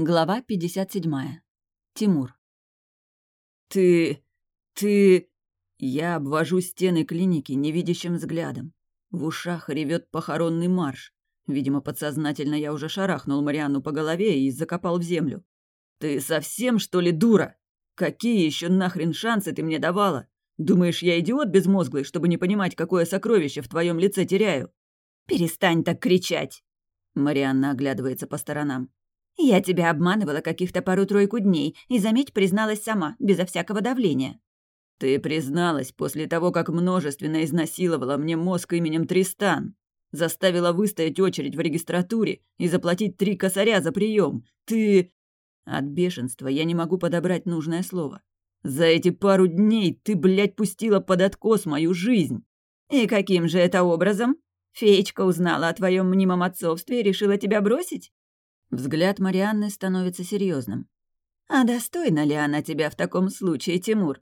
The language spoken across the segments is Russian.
Глава 57. Тимур. «Ты... ты...» Я обвожу стены клиники невидящим взглядом. В ушах ревет похоронный марш. Видимо, подсознательно я уже шарахнул Марианну по голове и закопал в землю. «Ты совсем, что ли, дура? Какие еще нахрен шансы ты мне давала? Думаешь, я идиот безмозглый, чтобы не понимать, какое сокровище в твоем лице теряю?» «Перестань так кричать!» Марианна оглядывается по сторонам. Я тебя обманывала каких-то пару-тройку дней и, заметь, призналась сама, безо всякого давления. Ты призналась после того, как множественно изнасиловала мне мозг именем Тристан. Заставила выстоять очередь в регистратуре и заплатить три косаря за прием. Ты... От бешенства я не могу подобрать нужное слово. За эти пару дней ты, блядь, пустила под откос мою жизнь. И каким же это образом? Феечка узнала о твоем мнимом отцовстве и решила тебя бросить? Взгляд Марианны становится серьезным. «А достойна ли она тебя в таком случае, Тимур?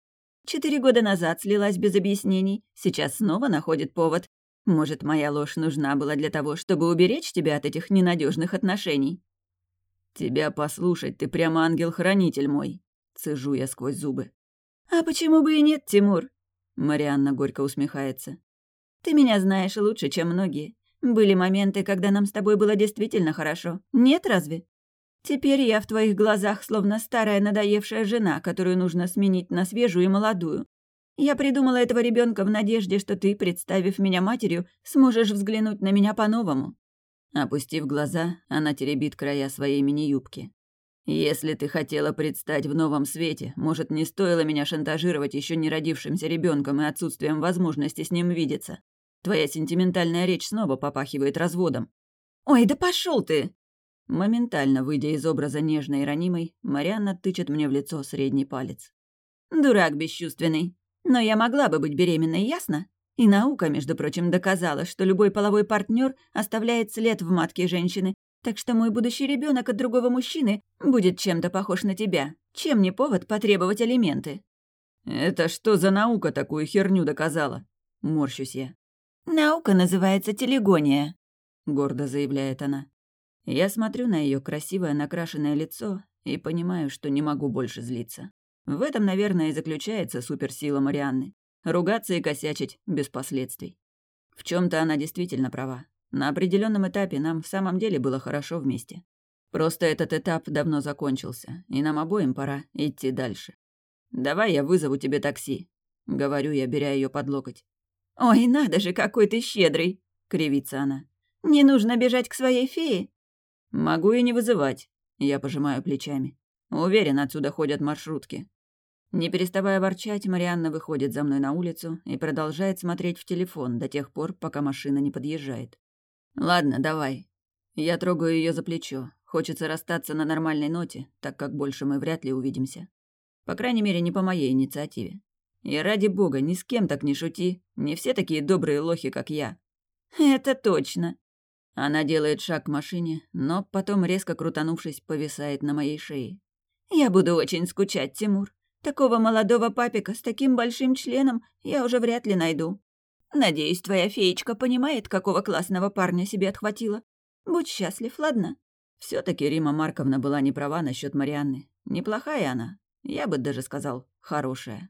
Четыре года назад слилась без объяснений, сейчас снова находит повод. Может, моя ложь нужна была для того, чтобы уберечь тебя от этих ненадежных отношений?» «Тебя послушать, ты прямо ангел-хранитель мой», — цежу я сквозь зубы. «А почему бы и нет, Тимур?» Марианна горько усмехается. «Ты меня знаешь лучше, чем многие. Были моменты, когда нам с тобой было действительно хорошо. Нет разве? Теперь я в твоих глазах словно старая надоевшая жена, которую нужно сменить на свежую и молодую. Я придумала этого ребенка в надежде, что ты, представив меня матерью, сможешь взглянуть на меня по-новому». Опустив глаза, она теребит края своей мини-юбки. «Если ты хотела предстать в новом свете, может, не стоило меня шантажировать еще не родившимся ребенком и отсутствием возможности с ним видеться. Твоя сентиментальная речь снова попахивает разводом. Ой, да пошел ты! Моментально выйдя из образа нежной и ранимой, Марианна тычет мне в лицо средний палец. Дурак бесчувственный. Но я могла бы быть беременной, ясно? И наука, между прочим, доказала, что любой половой партнер оставляет след в матке женщины, так что мой будущий ребенок от другого мужчины будет чем-то похож на тебя. Чем не повод потребовать алименты? «Это что за наука такую херню доказала?» Морщусь я. «Наука называется телегония», — гордо заявляет она. Я смотрю на ее красивое накрашенное лицо и понимаю, что не могу больше злиться. В этом, наверное, и заключается суперсила Марианны. Ругаться и косячить без последствий. В чем то она действительно права. На определенном этапе нам в самом деле было хорошо вместе. Просто этот этап давно закончился, и нам обоим пора идти дальше. «Давай я вызову тебе такси», — говорю я, беря ее под локоть. «Ой, надо же, какой ты щедрый!» — кривится она. «Не нужно бежать к своей фее?» «Могу и не вызывать», — я пожимаю плечами. Уверен, отсюда ходят маршрутки. Не переставая ворчать, Марианна выходит за мной на улицу и продолжает смотреть в телефон до тех пор, пока машина не подъезжает. «Ладно, давай». Я трогаю ее за плечо. Хочется расстаться на нормальной ноте, так как больше мы вряд ли увидимся. По крайней мере, не по моей инициативе. И ради бога, ни с кем так не шути. Не все такие добрые лохи, как я. Это точно. Она делает шаг к машине, но потом, резко крутанувшись, повисает на моей шее. Я буду очень скучать, Тимур. Такого молодого папика с таким большим членом я уже вряд ли найду. Надеюсь, твоя феечка понимает, какого классного парня себе отхватила. Будь счастлив, ладно? все таки Рима Марковна была не права насчет Марианны. Неплохая она. Я бы даже сказал, хорошая.